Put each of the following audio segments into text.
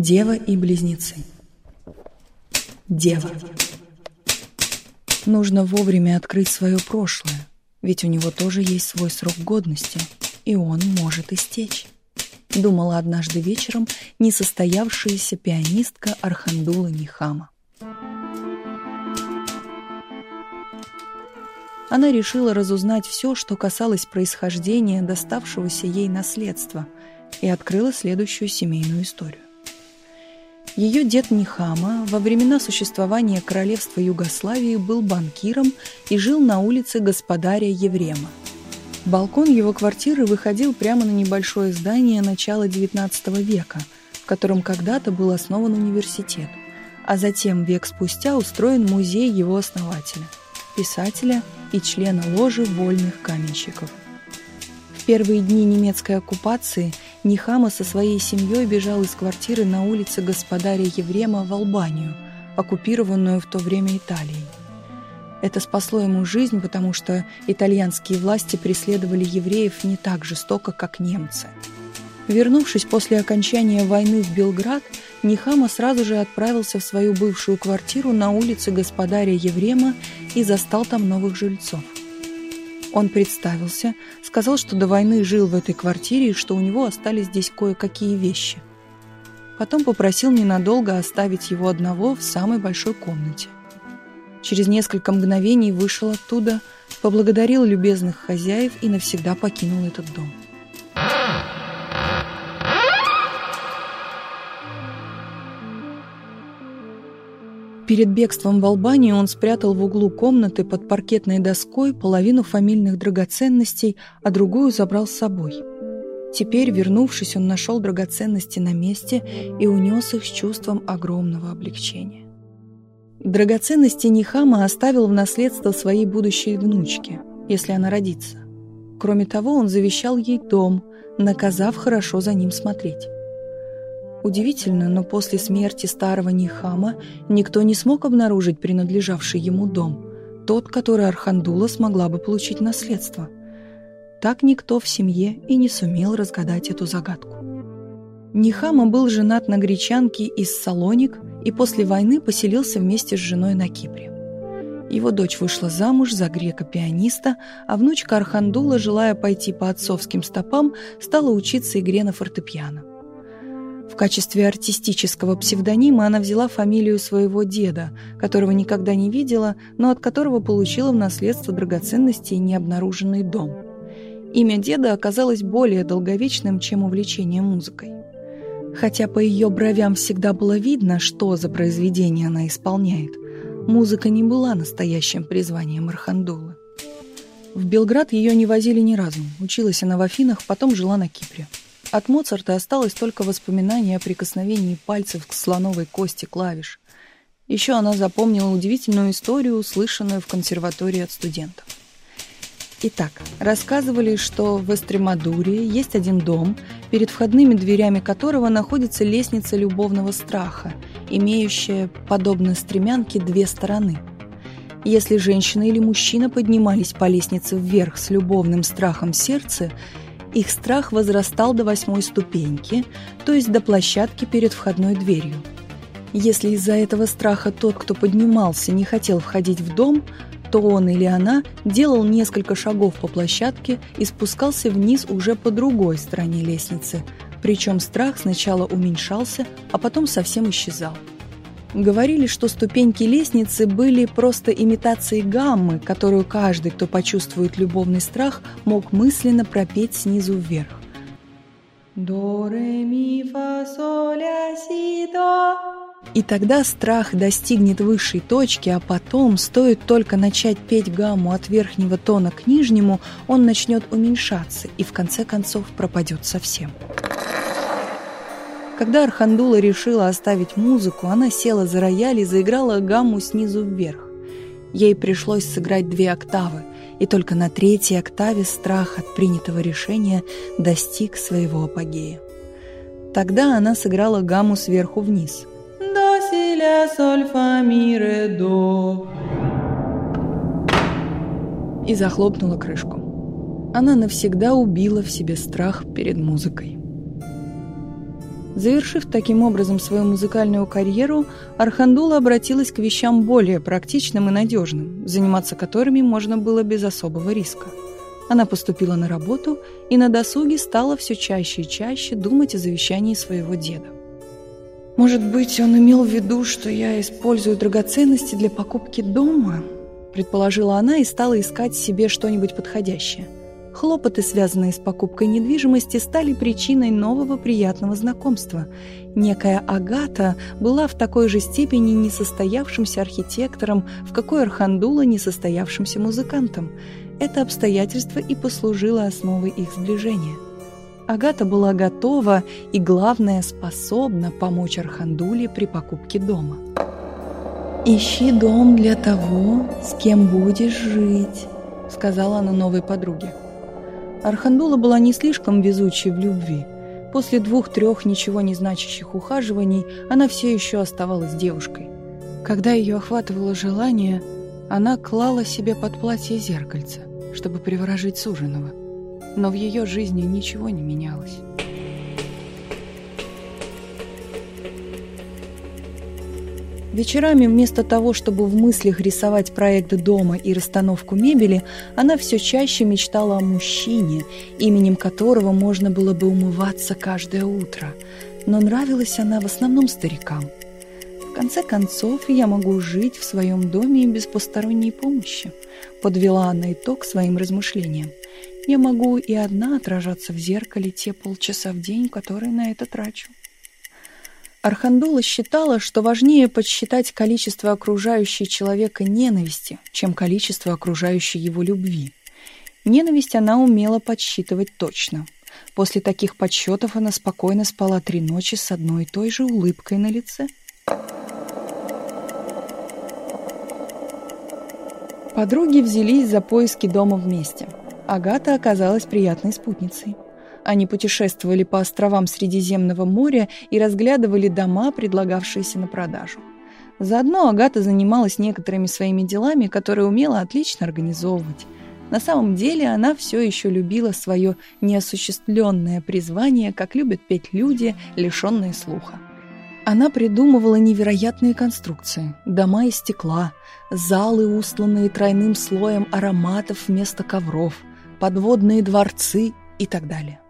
Дева и близнецы. Дева. Нужно вовремя открыть свое прошлое, ведь у него тоже есть свой срок годности, и он может истечь. Думала однажды вечером несостоявшаяся пианистка Архандула Нихама. Она решила разузнать все, что касалось происхождения доставшегося ей наследства, и открыла следующую семейную историю. Ее дед Нихама во времена существования королевства Югославии был банкиром и жил на улице господаря Еврема. Балкон его квартиры выходил прямо на небольшое здание начала XIX века, в котором когда-то был основан университет, а затем век спустя устроен музей его основателя, писателя и члена ложи вольных каменщиков. В первые дни немецкой оккупации Нихама со своей семьей бежал из квартиры на улице господаря Еврема в Албанию, оккупированную в то время Италией. Это спасло ему жизнь, потому что итальянские власти преследовали евреев не так жестоко, как немцы. Вернувшись после окончания войны в Белград, Нихама сразу же отправился в свою бывшую квартиру на улице господаря Еврема и застал там новых жильцов. Он представился, сказал, что до войны жил в этой квартире и что у него остались здесь кое-какие вещи. Потом попросил ненадолго оставить его одного в самой большой комнате. Через несколько мгновений вышел оттуда, поблагодарил любезных хозяев и навсегда покинул этот дом. Перед бегством в Албанию он спрятал в углу комнаты под паркетной доской половину фамильных драгоценностей, а другую забрал с собой. Теперь, вернувшись, он нашел драгоценности на месте и унес их с чувством огромного облегчения. Драгоценности Нихама оставил в наследство своей будущей внучке, если она родится. Кроме того, он завещал ей дом, наказав хорошо за ним смотреть. Удивительно, но после смерти старого Нихама никто не смог обнаружить принадлежавший ему дом, тот, который Архандула смогла бы получить наследство. Так никто в семье и не сумел разгадать эту загадку. Нихама был женат на гречанке из Салоник и после войны поселился вместе с женой на Кипре. Его дочь вышла замуж за грека-пианиста, а внучка Архандула, желая пойти по отцовским стопам, стала учиться игре на фортепиано. Качестве артистического псевдонима она взяла фамилию своего деда, которого никогда не видела, но от которого получила в наследство драгоценности и необнаруженный дом. Имя деда оказалось более долговечным, чем увлечение музыкой. Хотя по ее бровям всегда было видно, что за произведение она исполняет, музыка не была настоящим призванием Архандулы. В Белград ее не возили ни разу. Училась она в Афинах, потом жила на Кипре. От Моцарта осталось только воспоминание о прикосновении пальцев к слоновой кости клавиш. Еще она запомнила удивительную историю, услышанную в консерватории от студентов. Итак, рассказывали, что в Эстремадуре есть один дом, перед входными дверями которого находится лестница любовного страха, имеющая, подобно стремянке, две стороны. Если женщина или мужчина поднимались по лестнице вверх с любовным страхом в сердце, их страх возрастал до восьмой ступеньки, то есть до площадки перед входной дверью. Если из-за этого страха тот, кто поднимался, не хотел входить в дом, то он или она делал несколько шагов по площадке и спускался вниз уже по другой стороне лестницы, причем страх сначала уменьшался, а потом совсем исчезал. Говорили, что ступеньки лестницы были просто имитацией гаммы, которую каждый, кто почувствует любовный страх, мог мысленно пропеть снизу вверх. До, ре, ми, фа, соль, ля, си, до. И тогда страх достигнет высшей точки, а потом, стоит только начать петь гамму от верхнего тона к нижнему, он начнет уменьшаться и в конце концов пропадет совсем. Когда Архандула решила оставить музыку, она села за рояль и заиграла гамму снизу вверх. Ей пришлось сыграть две октавы, и только на третьей октаве страх от принятого решения достиг своего апогея. Тогда она сыграла гамму сверху вниз. «До, си, ля, соль, фа, ми, ре, до» и захлопнула крышку. Она навсегда убила в себе страх перед музыкой. Завершив таким образом свою музыкальную карьеру, Архандула обратилась к вещам более практичным и надежным, заниматься которыми можно было без особого риска. Она поступила на работу и на досуге стала все чаще и чаще думать о завещании своего деда. «Может быть, он имел в виду, что я использую драгоценности для покупки дома?» предположила она и стала искать себе что-нибудь подходящее – Хлопоты, связанные с покупкой недвижимости, стали причиной нового приятного знакомства. Некая Агата была в такой же степени несостоявшимся архитектором, в какой Архандула несостоявшимся музыкантом. Это обстоятельство и послужило основой их сближения. Агата была готова и, главное, способна помочь Архандуле при покупке дома. «Ищи дом для того, с кем будешь жить», — сказала она новой подруге. Архандула была не слишком везучей в любви. После двух-трех ничего не значащих ухаживаний она все еще оставалась девушкой. Когда ее охватывало желание, она клала себе под платье зеркальце, чтобы приворожить суженого. Но в ее жизни ничего не менялось. Вечерами вместо того, чтобы в мыслях рисовать проект дома и расстановку мебели, она все чаще мечтала о мужчине, именем которого можно было бы умываться каждое утро. Но нравилась она в основном старикам. В конце концов, я могу жить в своем доме без посторонней помощи, подвела она итог своим размышлениям. Я могу и одна отражаться в зеркале те полчаса в день, которые на это трачу. Архандула считала, что важнее подсчитать количество окружающей человека ненависти, чем количество окружающей его любви. Ненависть она умела подсчитывать точно. После таких подсчетов она спокойно спала три ночи с одной и той же улыбкой на лице. Подруги взялись за поиски дома вместе. Агата оказалась приятной спутницей. Они путешествовали по островам Средиземного моря и разглядывали дома, предлагавшиеся на продажу. Заодно Агата занималась некоторыми своими делами, которые умела отлично организовывать. На самом деле она все еще любила свое неосуществленное призвание, как любят петь люди, лишенные слуха. Она придумывала невероятные конструкции, дома из стекла, залы, устланные тройным слоем ароматов вместо ковров, подводные дворцы и так далее.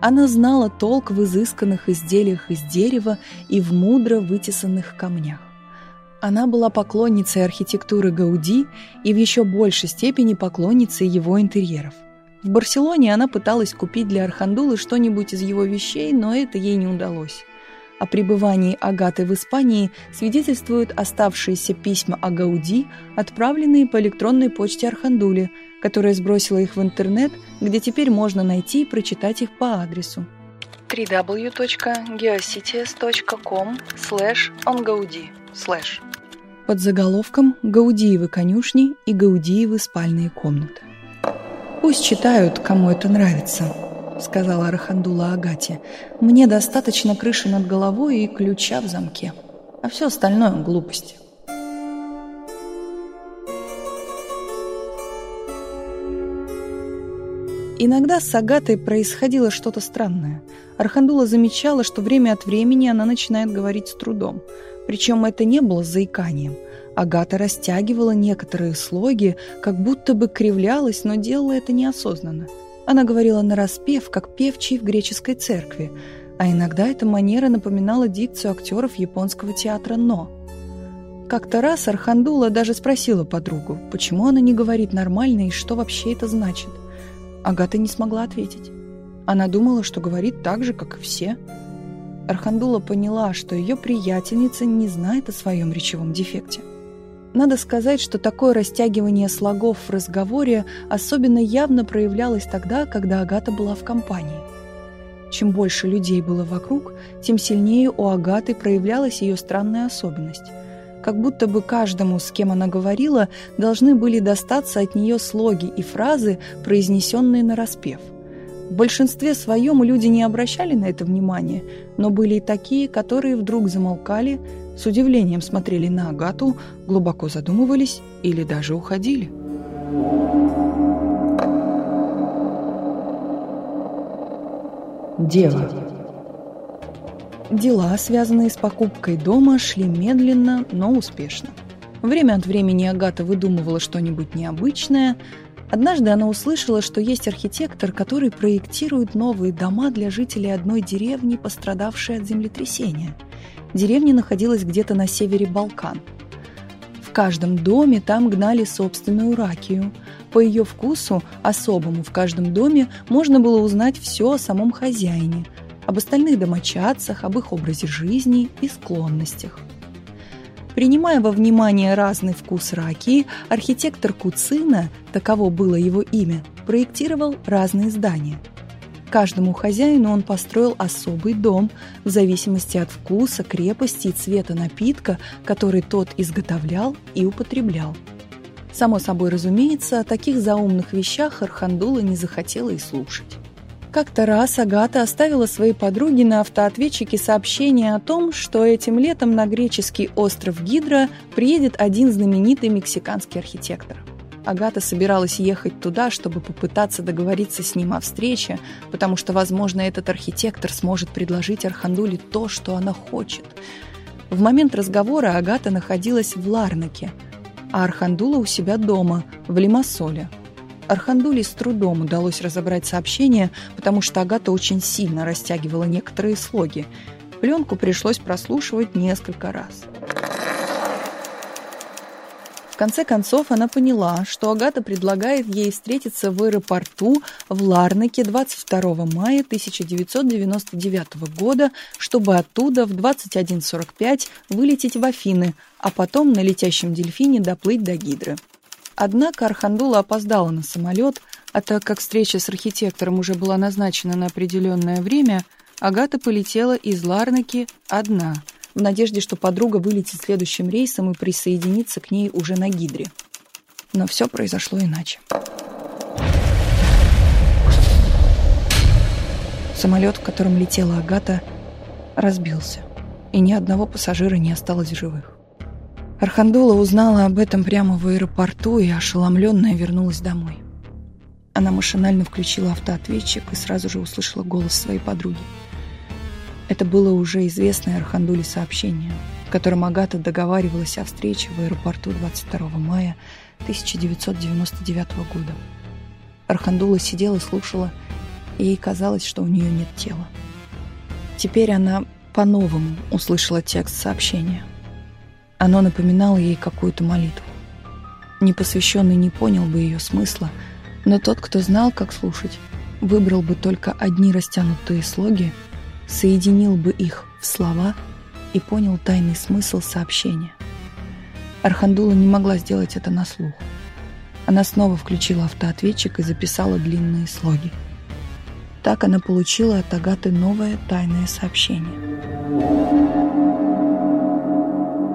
Она знала толк в изысканных изделиях из дерева и в мудро вытесанных камнях. Она была поклонницей архитектуры Гауди и в еще большей степени поклонницей его интерьеров. В Барселоне она пыталась купить для Архандулы что-нибудь из его вещей, но это ей не удалось. О пребывании Агаты в Испании свидетельствуют оставшиеся письма о Гауди, отправленные по электронной почте Архандуле, которая сбросила их в интернет, где теперь можно найти и прочитать их по адресу. www.geocities.com ongaudi под заголовком «Гаудиевы конюшни и Гаудиевы спальные комнаты». Пусть читают, кому это нравится сказала Арахандула Агате. «Мне достаточно крыши над головой и ключа в замке, а все остальное — глупости». Иногда с Агатой происходило что-то странное. Архандула замечала, что время от времени она начинает говорить с трудом. Причем это не было заиканием. Агата растягивала некоторые слоги, как будто бы кривлялась, но делала это неосознанно. Она говорила нараспев, как певчий в греческой церкви, а иногда эта манера напоминала дикцию актеров японского театра «Но». Как-то раз Архандула даже спросила подругу, почему она не говорит нормально и что вообще это значит. Агата не смогла ответить. Она думала, что говорит так же, как и все. Архандула поняла, что ее приятельница не знает о своем речевом дефекте. Надо сказать, что такое растягивание слогов в разговоре особенно явно проявлялось тогда, когда Агата была в компании. Чем больше людей было вокруг, тем сильнее у Агаты проявлялась ее странная особенность. Как будто бы каждому, с кем она говорила, должны были достаться от нее слоги и фразы, произнесенные на распев. В большинстве своем люди не обращали на это внимания, но были и такие, которые вдруг замолкали, с удивлением смотрели на Агату, глубоко задумывались или даже уходили. Дева Дела, связанные с покупкой дома, шли медленно, но успешно. Время от времени Агата выдумывала что-нибудь необычное. Однажды она услышала, что есть архитектор, который проектирует новые дома для жителей одной деревни, пострадавшей от землетрясения. Деревня находилась где-то на севере Балкан. В каждом доме там гнали собственную ракию. По ее вкусу, особому в каждом доме, можно было узнать все о самом хозяине – об остальных домочадцах, об их образе жизни и склонностях. Принимая во внимание разный вкус раки, архитектор Куцина, таково было его имя, проектировал разные здания. Каждому хозяину он построил особый дом в зависимости от вкуса, крепости и цвета напитка, который тот изготовлял и употреблял. Само собой разумеется, о таких заумных вещах Архандула не захотела и слушать. Как-то раз Агата оставила своей подруге на автоответчике сообщение о том, что этим летом на греческий остров Гидра приедет один знаменитый мексиканский архитектор. Агата собиралась ехать туда, чтобы попытаться договориться с ним о встрече, потому что, возможно, этот архитектор сможет предложить Архандуле то, что она хочет. В момент разговора Агата находилась в Ларнаке, а Архандула у себя дома, в Лимассоле – Архандуле с трудом удалось разобрать сообщение, потому что Агата очень сильно растягивала некоторые слоги. Пленку пришлось прослушивать несколько раз. Конце концов она поняла, что Агата предлагает ей встретиться в аэропорту в Ларнаке 22 мая 1999 года, чтобы оттуда в 21.45 вылететь в Афины, а потом на летящем дельфине доплыть до Гидры. Однако Архандула опоздала на самолет, а так как встреча с архитектором уже была назначена на определенное время, Агата полетела из Ларнаки одна, в надежде, что подруга вылетит следующим рейсом и присоединится к ней уже на Гидре. Но все произошло иначе. Самолет, в котором летела Агата, разбился, и ни одного пассажира не осталось живых. Архандула узнала об этом прямо в аэропорту и ошеломленная вернулась домой. Она машинально включила автоответчик и сразу же услышала голос своей подруги. Это было уже известное Архандуле сообщение, в котором Агата договаривалась о встрече в аэропорту 22 мая 1999 года. Архандула сидела, слушала, и ей казалось, что у нее нет тела. Теперь она по-новому услышала текст сообщения. Оно напоминало ей какую-то молитву. Непосвященный не понял бы ее смысла, но тот, кто знал, как слушать, выбрал бы только одни растянутые слоги, соединил бы их в слова и понял тайный смысл сообщения. Архандула не могла сделать это на слух. Она снова включила автоответчик и записала длинные слоги. Так она получила от Агаты новое тайное сообщение.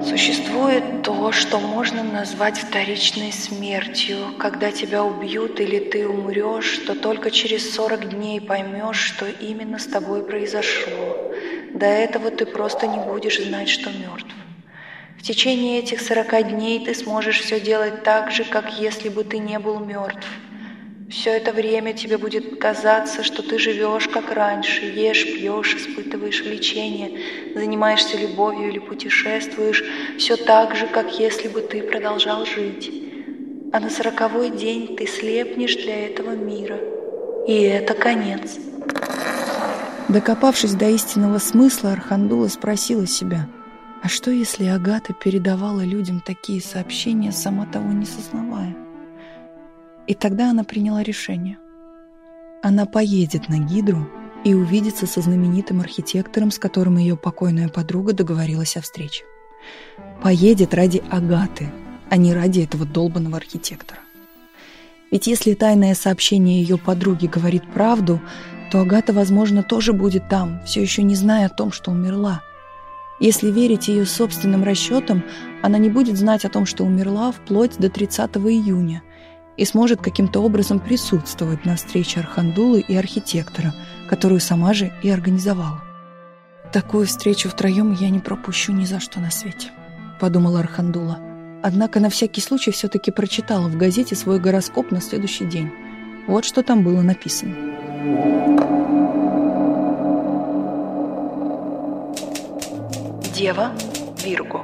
Существует то, что можно назвать вторичной смертью. Когда тебя убьют или ты умрешь, то только через 40 дней поймешь, что именно с тобой произошло. До этого ты просто не будешь знать, что мертв. В течение этих 40 дней ты сможешь все делать так же, как если бы ты не был мертв. Все это время тебе будет казаться, что ты живешь как раньше, ешь, пьешь, испытываешь влечение, занимаешься любовью или путешествуешь, все так же, как если бы ты продолжал жить. А на сороковой день ты слепнешь для этого мира. И это конец. Докопавшись до истинного смысла, Архандула спросила себя, а что если Агата передавала людям такие сообщения, сама того не сознавая? И тогда она приняла решение. Она поедет на Гидру и увидится со знаменитым архитектором, с которым ее покойная подруга договорилась о встрече. Поедет ради Агаты, а не ради этого долбанного архитектора. Ведь если тайное сообщение ее подруги говорит правду, то Агата, возможно, тоже будет там, все еще не зная о том, что умерла. Если верить ее собственным расчетам, она не будет знать о том, что умерла вплоть до 30 июня – и сможет каким-то образом присутствовать на встрече Архандулы и архитектора, которую сама же и организовала. «Такую встречу втроем я не пропущу ни за что на свете», — подумала Архандула. Однако на всякий случай все-таки прочитала в газете свой гороскоп на следующий день. Вот что там было написано. Дева, Вирго.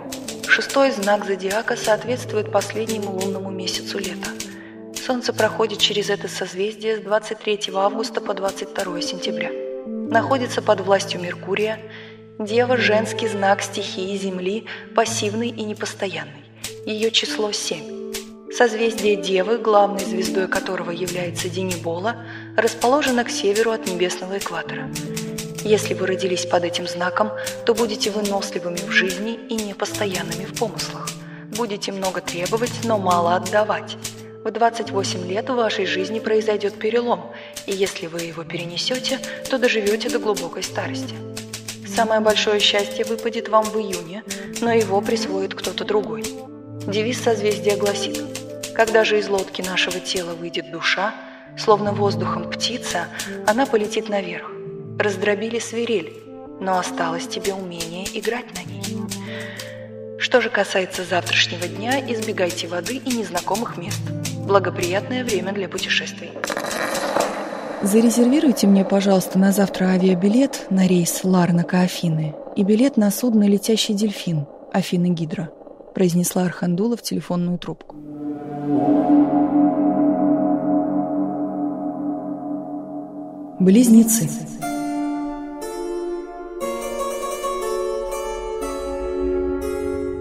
Шестой знак зодиака соответствует последнему лунному месяцу лета. Солнце проходит через это созвездие с 23 августа по 22 сентября. Находится под властью Меркурия. Дева – женский знак стихии Земли, пассивный и непостоянный. Ее число 7. Созвездие Девы, главной звездой которого является Денибола, расположено к северу от небесного экватора. Если вы родились под этим знаком, то будете выносливыми в жизни и непостоянными в помыслах. Будете много требовать, но мало отдавать. В 28 лет в вашей жизни произойдет перелом, и если вы его перенесете, то доживете до глубокой старости. Самое большое счастье выпадет вам в июне, но его присвоит кто-то другой. Девиз созвездия гласит «Когда же из лодки нашего тела выйдет душа, словно воздухом птица, она полетит наверх. Раздробили свирель, но осталось тебе умение играть на ней». Что же касается завтрашнего дня, избегайте воды и незнакомых мест – Благоприятное время для путешествий. Зарезервируйте мне, пожалуйста, на завтра авиабилет на рейс Ларнака-Афины и билет на судно «Летящий дельфин» Афины Гидро, произнесла Архандула в телефонную трубку. Близнецы.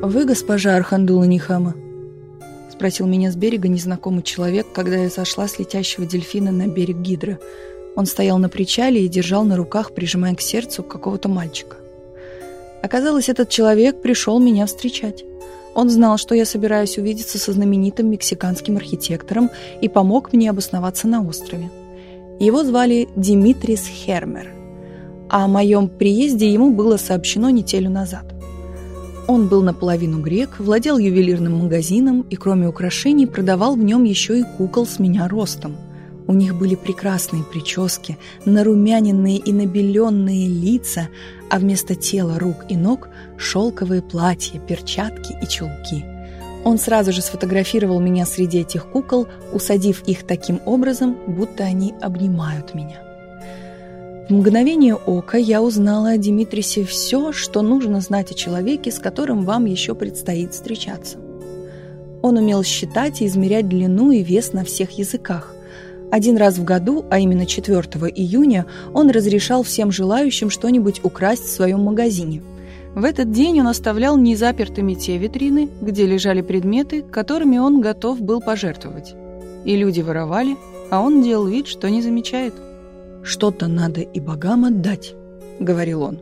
Вы, госпожа Архандула Нихама, спросил меня с берега незнакомый человек, когда я сошла с летящего дельфина на берег Гидры. Он стоял на причале и держал на руках, прижимая к сердцу какого-то мальчика. Оказалось, этот человек пришел меня встречать. Он знал, что я собираюсь увидеться со знаменитым мексиканским архитектором и помог мне обосноваться на острове. Его звали Димитрис Хермер, о моем приезде ему было сообщено неделю назад. Он был наполовину грек, владел ювелирным магазином и, кроме украшений, продавал в нем еще и кукол с меня ростом. У них были прекрасные прически, нарумяненные и набеленные лица, а вместо тела, рук и ног – шелковые платья, перчатки и чулки. Он сразу же сфотографировал меня среди этих кукол, усадив их таким образом, будто они обнимают меня. В мгновение ока я узнала о Димитрисе все, что нужно знать о человеке, с которым вам еще предстоит встречаться. Он умел считать и измерять длину и вес на всех языках. Один раз в году, а именно 4 июня, он разрешал всем желающим что-нибудь украсть в своем магазине. В этот день он оставлял незапертыми те витрины, где лежали предметы, которыми он готов был пожертвовать. И люди воровали, а он делал вид, что не замечает – «Что-то надо и богам отдать», — говорил он.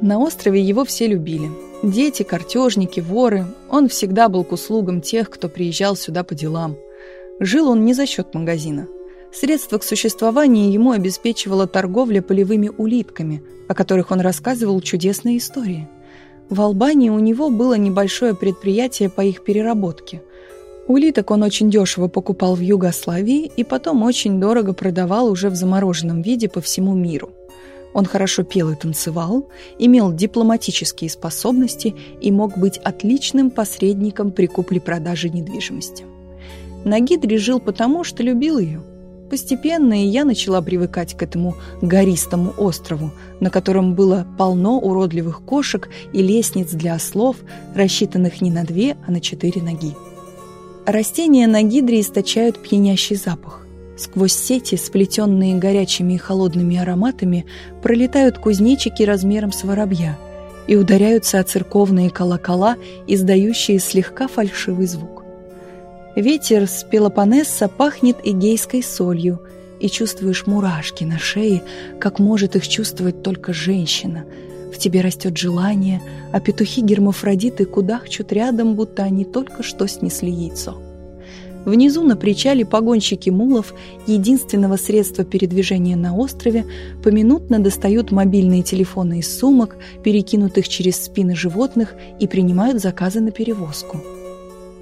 На острове его все любили. Дети, картежники, воры. Он всегда был к услугам тех, кто приезжал сюда по делам. Жил он не за счет магазина. Средства к существованию ему обеспечивала торговля полевыми улитками, о которых он рассказывал чудесные истории. В Албании у него было небольшое предприятие по их переработке. Улиток он очень дешево покупал в Югославии и потом очень дорого продавал уже в замороженном виде по всему миру. Он хорошо пел и танцевал, имел дипломатические способности и мог быть отличным посредником при купле-продаже недвижимости. Нагидри жил потому, что любил ее. Постепенно и я начала привыкать к этому гористому острову, на котором было полно уродливых кошек и лестниц для ослов, рассчитанных не на две, а на четыре ноги. Растения на гидре источают пьянящий запах. Сквозь сети, сплетенные горячими и холодными ароматами, пролетают кузнечики размером с воробья и ударяются о церковные колокола, издающие слегка фальшивый звук. Ветер с Пелопоннеса пахнет эгейской солью, и чувствуешь мурашки на шее, как может их чувствовать только женщина. В тебе растет желание — а петухи-гермафродиты кудахчут рядом, будто они только что снесли яйцо. Внизу на причале погонщики мулов, единственного средства передвижения на острове, поминутно достают мобильные телефоны из сумок, перекинутых через спины животных, и принимают заказы на перевозку.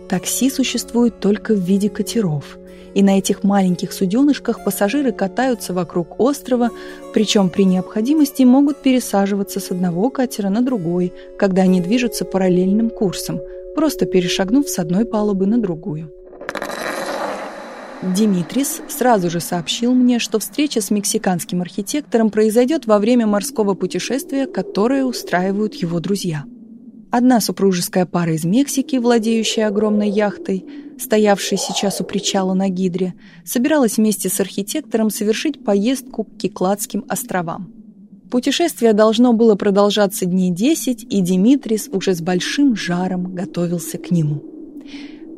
Такси существует только в виде катеров – и на этих маленьких суденышках пассажиры катаются вокруг острова, причем при необходимости могут пересаживаться с одного катера на другой, когда они движутся параллельным курсом, просто перешагнув с одной палубы на другую. Димитрис сразу же сообщил мне, что встреча с мексиканским архитектором произойдет во время морского путешествия, которое устраивают его друзья – Одна супружеская пара из Мексики, владеющая огромной яхтой, стоявшей сейчас у причала на Гидре, собиралась вместе с архитектором совершить поездку к Кикладским островам. Путешествие должно было продолжаться дней десять, и Димитрис уже с большим жаром готовился к нему.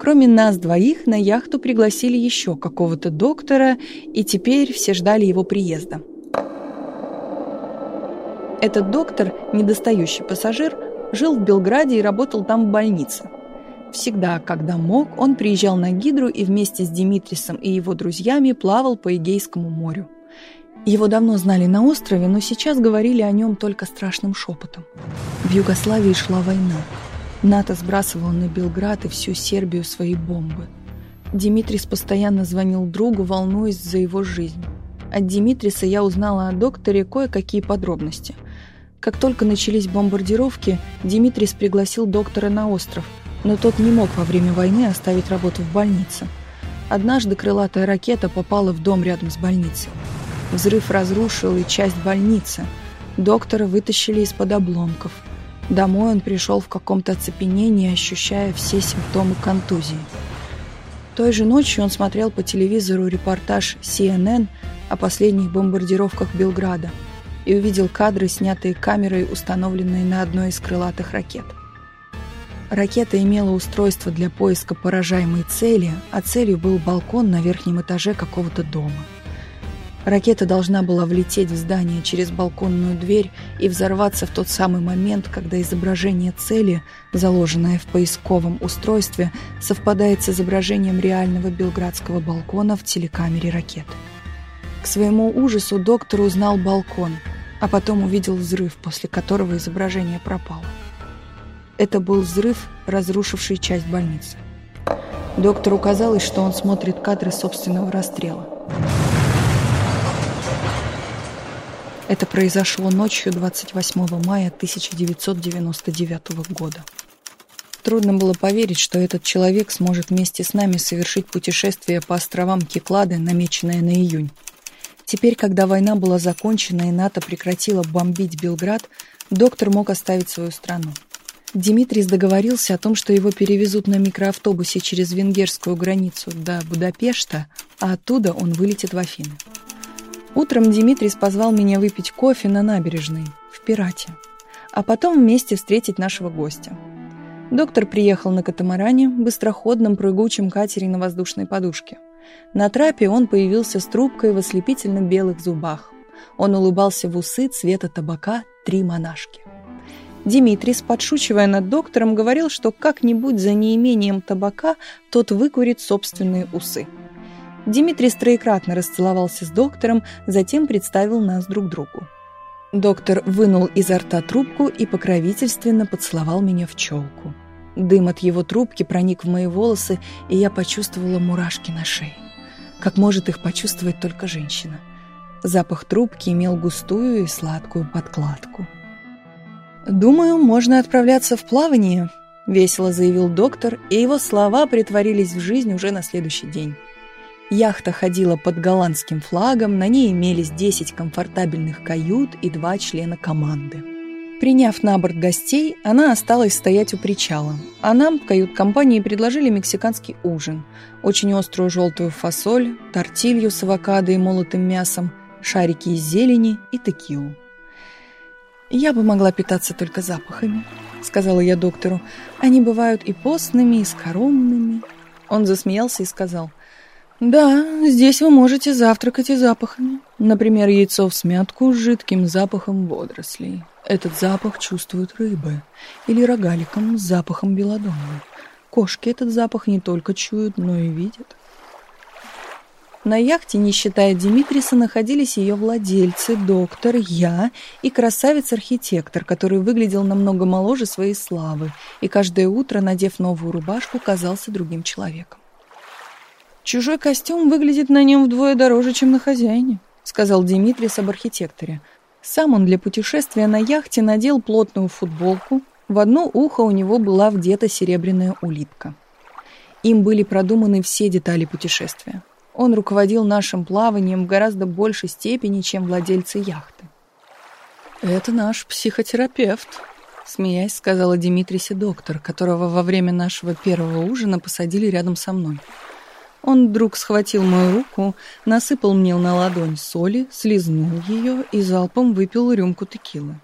Кроме нас двоих, на яхту пригласили еще какого-то доктора, и теперь все ждали его приезда. Этот доктор, недостающий пассажир, жил в Белграде и работал там в больнице. Всегда, когда мог, он приезжал на Гидру и вместе с Димитрисом и его друзьями плавал по Эгейскому морю. Его давно знали на острове, но сейчас говорили о нем только страшным шепотом. В Югославии шла война. НАТО сбрасывал на Белград и всю Сербию свои бомбы. Димитрис постоянно звонил другу, волнуясь за его жизнь. От Димитриса я узнала о докторе кое-какие подробности. Как только начались бомбардировки, Димитрис пригласил доктора на остров, но тот не мог во время войны оставить работу в больнице. Однажды крылатая ракета попала в дом рядом с больницей. Взрыв разрушил и часть больницы. Доктора вытащили из-под обломков. Домой он пришел в каком-то оцепенении, ощущая все симптомы контузии. Той же ночью он смотрел по телевизору репортаж CNN о последних бомбардировках Белграда и увидел кадры, снятые камерой, установленной на одной из крылатых ракет. Ракета имела устройство для поиска поражаемой цели, а целью был балкон на верхнем этаже какого-то дома. Ракета должна была влететь в здание через балконную дверь и взорваться в тот самый момент, когда изображение цели, заложенное в поисковом устройстве, совпадает с изображением реального белградского балкона в телекамере ракеты. К своему ужасу доктор узнал балкон, а потом увидел взрыв, после которого изображение пропало. Это был взрыв, разрушивший часть больницы. Доктору казалось, что он смотрит кадры собственного расстрела. Это произошло ночью 28 мая 1999 года. Трудно было поверить, что этот человек сможет вместе с нами совершить путешествие по островам Киклады, намеченное на июнь. Теперь, когда война была закончена и НАТО прекратило бомбить Белград, доктор мог оставить свою страну. Димитрис договорился о том, что его перевезут на микроавтобусе через венгерскую границу до Будапешта, а оттуда он вылетит в Афины. Утром Димитрис позвал меня выпить кофе на набережной, в Пирате, а потом вместе встретить нашего гостя. Доктор приехал на катамаране, быстроходном прыгучем катере на воздушной подушке. На трапе он появился с трубкой в ослепительно белых зубах. Он улыбался в усы цвета табака «Три монашки». Димитрис, подшучивая над доктором, говорил, что как-нибудь за неимением табака тот выкурит собственные усы – Димитрий троекратно расцеловался с доктором, затем представил нас друг другу. Доктор вынул изо рта трубку и покровительственно поцеловал меня в челку. Дым от его трубки проник в мои волосы, и я почувствовала мурашки на шее. Как может их почувствовать только женщина. Запах трубки имел густую и сладкую подкладку. «Думаю, можно отправляться в плавание», — весело заявил доктор, и его слова притворились в жизнь уже на следующий день. Яхта ходила под голландским флагом, на ней имелись 10 комфортабельных кают и два члена команды. Приняв на борт гостей, она осталась стоять у причала, а нам в кают-компании предложили мексиканский ужин, очень острую желтую фасоль, тортилью с авокадо и молотым мясом, шарики из зелени и текилу. «Я бы могла питаться только запахами», — сказала я доктору. «Они бывают и постными, и скоромными». Он засмеялся и сказал, да, здесь вы можете завтракать и запахами. Например, яйцо в смятку с жидким запахом водорослей. Этот запах чувствуют рыбы. Или рогаликом с запахом белодонны. Кошки этот запах не только чуют, но и видят. На яхте, не считая Димитриса, находились ее владельцы, доктор, я и красавец-архитектор, который выглядел намного моложе своей славы и каждое утро, надев новую рубашку, казался другим человеком. «Чужой костюм выглядит на нем вдвое дороже, чем на хозяине», сказал Димитрис об архитекторе. Сам он для путешествия на яхте надел плотную футболку, в одно ухо у него была вдета серебряная улитка. Им были продуманы все детали путешествия. Он руководил нашим плаванием в гораздо большей степени, чем владельцы яхты. «Это наш психотерапевт», — смеясь, сказала Димитрисе доктор, которого во время нашего первого ужина посадили рядом со мной. Он вдруг схватил мою руку, насыпал мне на ладонь соли, слезнул ее и залпом выпил рюмку текилы.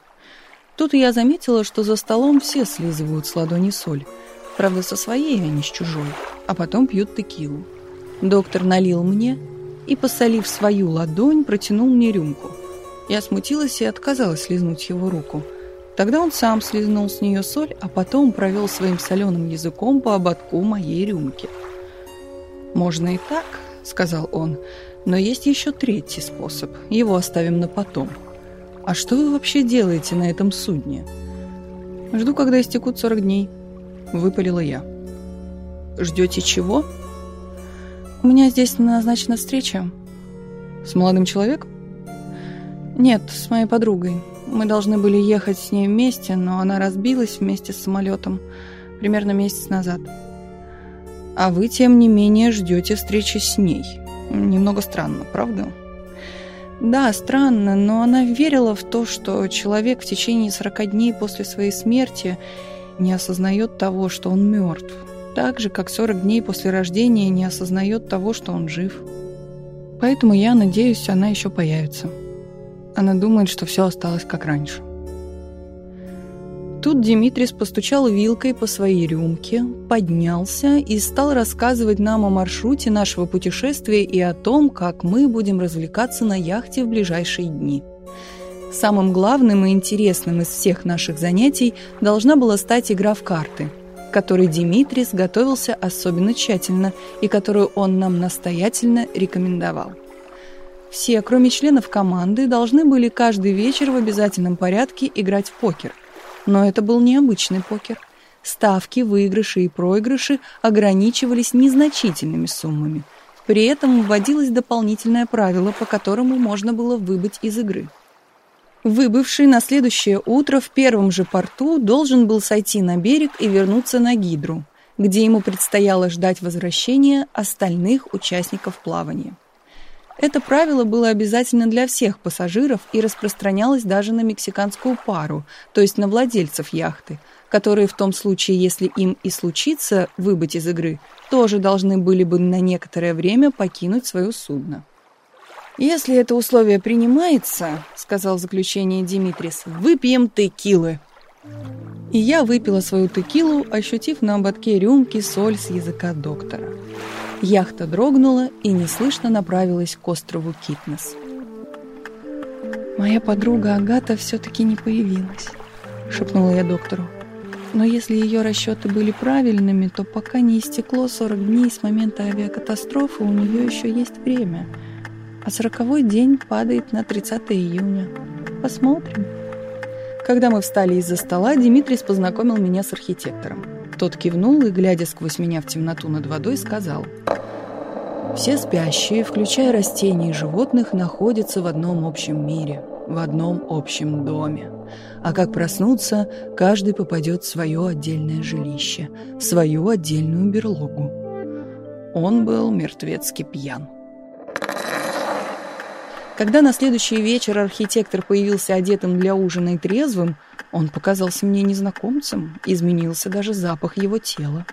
Тут я заметила, что за столом все слизывают с ладони соль. Правда, со своей, а не с чужой. А потом пьют текилу. Доктор налил мне и, посолив свою ладонь, протянул мне рюмку. Я смутилась и отказалась слизнуть его руку. Тогда он сам слизнул с нее соль, а потом провел своим соленым языком по ободку моей рюмки. «Можно и так», — сказал он, — «но есть еще третий способ. Его оставим на потом. А что вы вообще делаете на этом судне?» «Жду, когда истекут 40 дней», — выпалила я. «Ждете чего?» «У меня здесь назначена встреча». «С молодым человеком?» «Нет, с моей подругой. Мы должны были ехать с ней вместе, но она разбилась вместе с самолетом примерно месяц назад». А вы, тем не менее, ждете встречи с ней. Немного странно, правда? Да, странно, но она верила в то, что человек в течение 40 дней после своей смерти не осознает того, что он мертв. Так же, как 40 дней после рождения не осознает того, что он жив. Поэтому я надеюсь, она еще появится. Она думает, что все осталось как раньше. Тут Димитрис постучал вилкой по своей рюмке, поднялся и стал рассказывать нам о маршруте нашего путешествия и о том, как мы будем развлекаться на яхте в ближайшие дни. Самым главным и интересным из всех наших занятий должна была стать игра в карты, которой Димитрис готовился особенно тщательно и которую он нам настоятельно рекомендовал. Все, кроме членов команды, должны были каждый вечер в обязательном порядке играть в покер – но это был необычный покер. Ставки, выигрыши и проигрыши ограничивались незначительными суммами. При этом вводилось дополнительное правило, по которому можно было выбыть из игры. Выбывший на следующее утро в первом же порту должен был сойти на берег и вернуться на Гидру, где ему предстояло ждать возвращения остальных участников плавания. Это правило было обязательно для всех пассажиров и распространялось даже на мексиканскую пару, то есть на владельцев яхты, которые в том случае, если им и случится выбыть из игры, тоже должны были бы на некоторое время покинуть свое судно. «Если это условие принимается, — сказал в заключение Димитрис, — выпьем текилы». И я выпила свою текилу, ощутив на ободке рюмки соль с языка доктора. Яхта дрогнула и неслышно направилась к острову Китнес. «Моя подруга Агата все-таки не появилась», — шепнула я доктору. «Но если ее расчеты были правильными, то пока не истекло 40 дней с момента авиакатастрофы, у нее еще есть время. А сороковой день падает на 30 июня. Посмотрим». Когда мы встали из-за стола, Димитрис познакомил меня с архитектором. Тот кивнул и, глядя сквозь меня в темноту над водой, сказал «Все спящие, включая растения и животных, находятся в одном общем мире, в одном общем доме. А как проснуться, каждый попадет в свое отдельное жилище, в свою отдельную берлогу». Он был мертвецки пьян. Когда на следующий вечер архитектор появился одетым для ужина и трезвым, он показался мне незнакомцем, изменился даже запах его тела.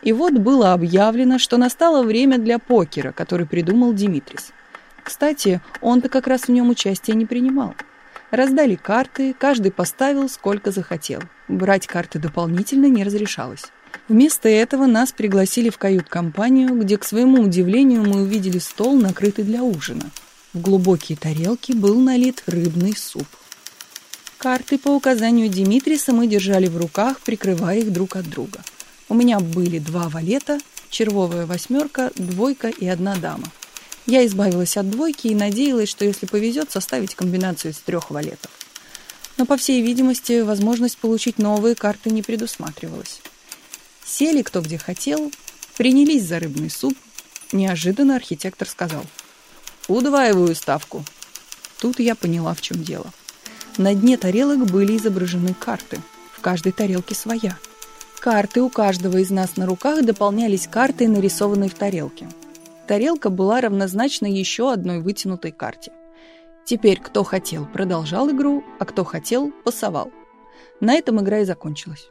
И вот было объявлено, что настало время для покера, который придумал Димитрис. Кстати, он-то как раз в нем участия не принимал. Раздали карты, каждый поставил, сколько захотел. Брать карты дополнительно не разрешалось. Вместо этого нас пригласили в кают-компанию, где, к своему удивлению, мы увидели стол, накрытый для ужина. В глубокие тарелки был налит рыбный суп. Карты по указанию Димитриса мы держали в руках, прикрывая их друг от друга. У меня были два валета, червовая восьмерка, двойка и одна дама. Я избавилась от двойки и надеялась, что если повезет, составить комбинацию из трех валетов. Но, по всей видимости, возможность получить новые карты не предусматривалась. Сели кто где хотел, принялись за рыбный суп. Неожиданно архитектор сказал «Удваиваю ставку». Тут я поняла, в чем дело. На дне тарелок были изображены карты. В каждой тарелке своя. Карты у каждого из нас на руках дополнялись картой, нарисованной в тарелке. Тарелка была равнозначна еще одной вытянутой карте. Теперь кто хотел, продолжал игру, а кто хотел, пасовал. На этом игра и закончилась.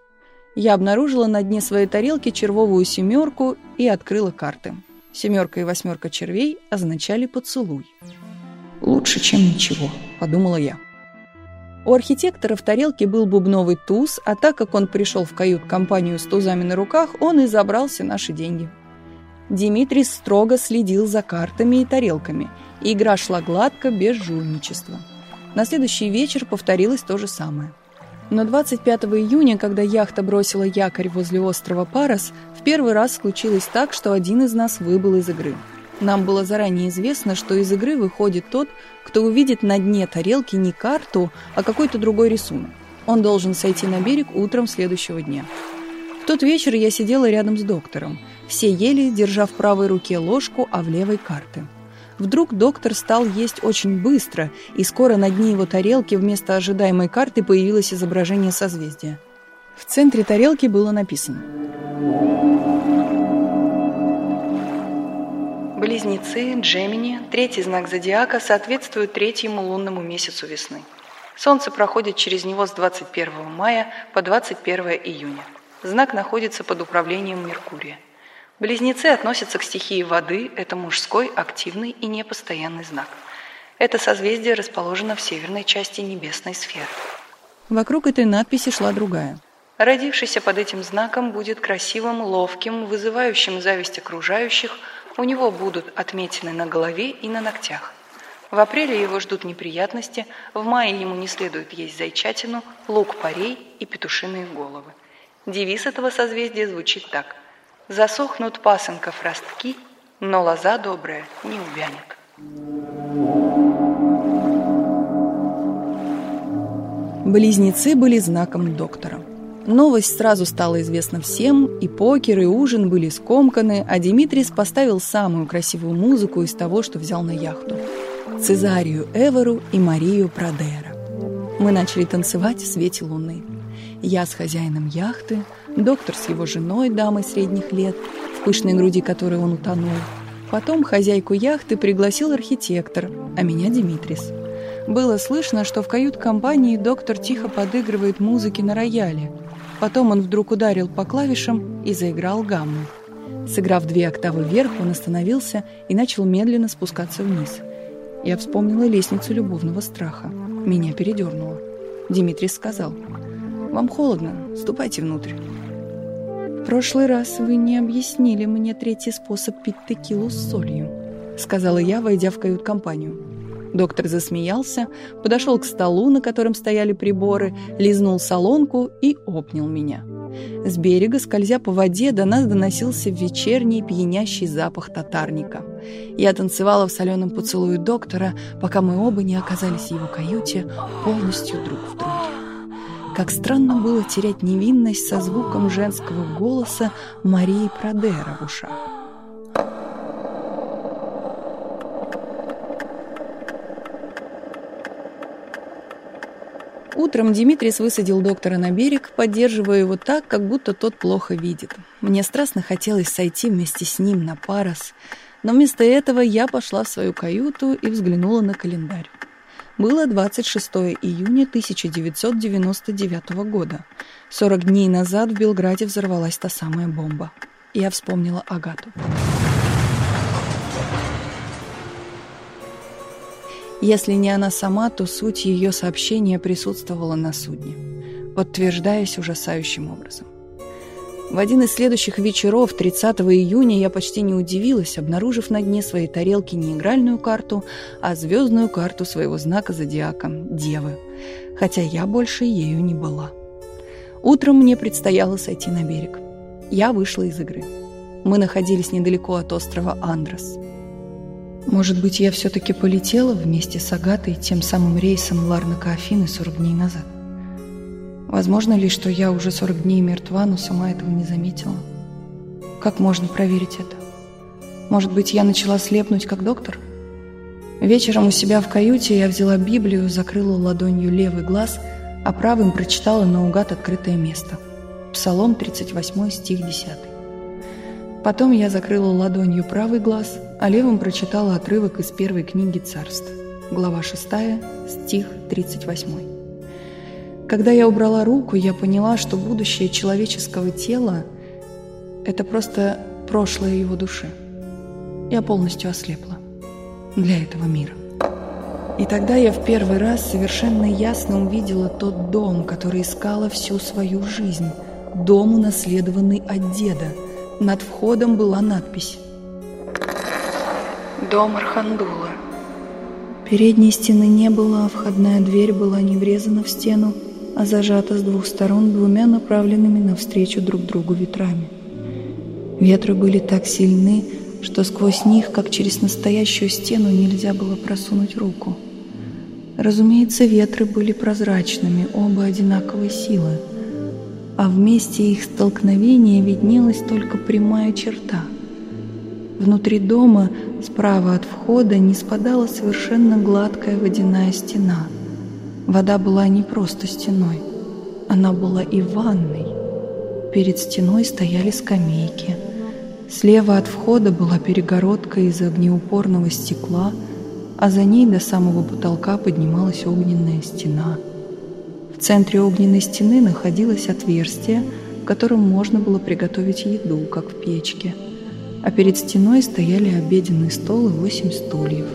Я обнаружила на дне своей тарелки червовую семерку и открыла карты. Семерка и восьмерка червей означали поцелуй. «Лучше, чем ничего», — подумала я. У архитектора в тарелке был бубновый туз, а так как он пришел в кают-компанию с тузами на руках, он и забрал все наши деньги. Димитрий строго следил за картами и тарелками, и игра шла гладко, без жульничества. На следующий вечер повторилось то же самое. Но 25 июня, когда яхта бросила якорь возле острова Парас, в первый раз случилось так, что один из нас выбыл из игры. Нам было заранее известно, что из игры выходит тот, кто увидит на дне тарелки не карту, а какой-то другой рисунок. Он должен сойти на берег утром следующего дня. В тот вечер я сидела рядом с доктором. Все ели, держа в правой руке ложку, а в левой карты. Вдруг доктор стал есть очень быстро, и скоро на дне его тарелки вместо ожидаемой карты появилось изображение созвездия. В центре тарелки было написано Близнецы Джемини, третий знак зодиака, соответствуют третьему лунному месяцу весны. Солнце проходит через него с 21 мая по 21 июня. Знак находится под управлением Меркурия. Близнецы относятся к стихии воды, это мужской, активный и непостоянный знак. Это созвездие расположено в северной части небесной сферы. Вокруг этой надписи шла другая. Родившийся под этим знаком будет красивым, ловким, вызывающим зависть окружающих, у него будут отметины на голове и на ногтях. В апреле его ждут неприятности, в мае ему не следует есть зайчатину, лук-порей и петушиные головы. Девиз этого созвездия звучит так – Засохнут пасынков ростки, но лоза добрая не увянет. Близнецы были знаком доктора. Новость сразу стала известна всем, и покер, и ужин были скомканы, а Димитрис поставил самую красивую музыку из того, что взял на яхту. Цезарию Эверу и Марию Продера. Мы начали танцевать в свете луны. Я с хозяином яхты, доктор с его женой, дамой средних лет, в пышной груди которой он утонул. Потом хозяйку яхты пригласил архитектор, а меня Димитрис. Было слышно, что в кают-компании доктор тихо подыгрывает музыке на рояле. Потом он вдруг ударил по клавишам и заиграл гамму. Сыграв две октавы вверх, он остановился и начал медленно спускаться вниз. Я вспомнила лестницу любовного страха. Меня передернуло. Димитрис сказал, «Вам холодно, ступайте внутрь». «В прошлый раз вы не объяснили мне третий способ пить текилу с солью», сказала я, войдя в кают-компанию. Доктор засмеялся, подошел к столу, на котором стояли приборы, лизнул солонку и обнял меня. С берега, скользя по воде, до нас доносился вечерний пьянящий запах татарника. Я танцевала в соленом поцелуе доктора, пока мы оба не оказались в его каюте полностью друг в друге. Как странно было терять невинность со звуком женского голоса Марии Продера в ушах. Утром Димитрис высадил доктора на берег, поддерживая его так, как будто тот плохо видит. Мне страстно хотелось сойти вместе с ним на парус, но вместо этого я пошла в свою каюту и взглянула на календарь. Было 26 июня 1999 года. 40 дней назад в Белграде взорвалась та самая бомба. Я вспомнила Агату. Если не она сама, то суть ее сообщения присутствовала на судне, подтверждаясь ужасающим образом. В один из следующих вечеров, 30 июня, я почти не удивилась, обнаружив на дне своей тарелки не игральную карту, а звездную карту своего знака зодиака – Девы, хотя я больше ею не была. Утром мне предстояло сойти на берег. Я вышла из игры. Мы находились недалеко от острова Андрос. Может быть, я все-таки полетела вместе с Агатой тем самым рейсом Ларнака Афины 40 дней назад? Возможно ли, что я уже 40 дней мертва, но сама этого не заметила? Как можно проверить это? Может быть, я начала слепнуть, как доктор? Вечером у себя в каюте я взяла Библию, закрыла ладонью левый глаз, а правым прочитала наугад открытое место. Псалом 38, стих 10. Потом я закрыла ладонью правый глаз, а левым прочитала отрывок из первой книги царств, глава 6, стих 38. Когда я убрала руку, я поняла, что будущее человеческого тела – это просто прошлое его души. Я полностью ослепла для этого мира. И тогда я в первый раз совершенно ясно увидела тот дом, который искала всю свою жизнь. Дом, унаследованный от деда. Над входом была надпись «Дом Архандула». Передней стены не было, а входная дверь была не врезана в стену, а зажата с двух сторон двумя направленными навстречу друг другу ветрами. Ветры были так сильны, что сквозь них, как через настоящую стену, нельзя было просунуть руку. Разумеется, ветры были прозрачными, оба одинаковой силы, а вместе их столкновения виднелась только прямая черта. Внутри дома, справа от входа, не спадала совершенно гладкая водяная стена. Вода была не просто стеной, она была и ванной. Перед стеной стояли скамейки – Слева от входа была перегородка из огнеупорного стекла, а за ней до самого потолка поднималась огненная стена. В центре огненной стены находилось отверстие, в котором можно было приготовить еду, как в печке, а перед стеной стояли обеденный стол и восемь стульев.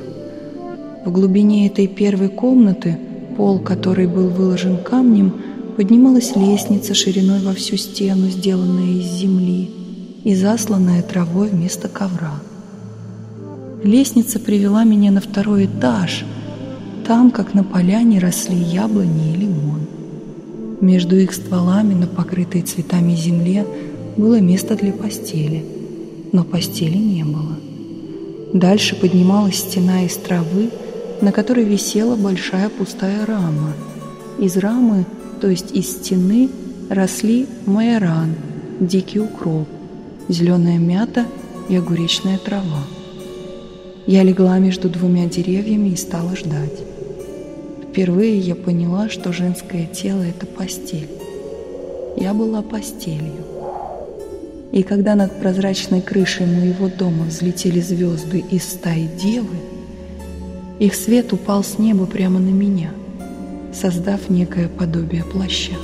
В глубине этой первой комнаты, пол которой был выложен камнем, поднималась лестница шириной во всю стену, сделанная из земли – и засланная травой вместо ковра. Лестница привела меня на второй этаж. Там, как на поляне, росли яблони и лимон. Между их стволами на покрытой цветами земле было место для постели, но постели не было. Дальше поднималась стена из травы, на которой висела большая пустая рама. Из рамы, то есть из стены, росли майоран, дикий укроп, зеленая мята и огуречная трава. Я легла между двумя деревьями и стала ждать. Впервые я поняла, что женское тело – это постель. Я была постелью. И когда над прозрачной крышей моего дома взлетели звезды из стаи девы, их свет упал с неба прямо на меня, создав некое подобие плаща.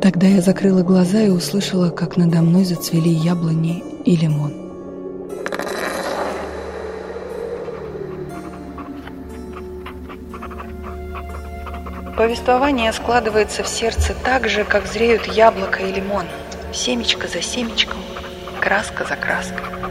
Тогда я закрыла глаза и услышала, как надо мной зацвели яблони и лимон. Повествование складывается в сердце так же, как зреют яблоко и лимон, семечко за семечком, краска за краской.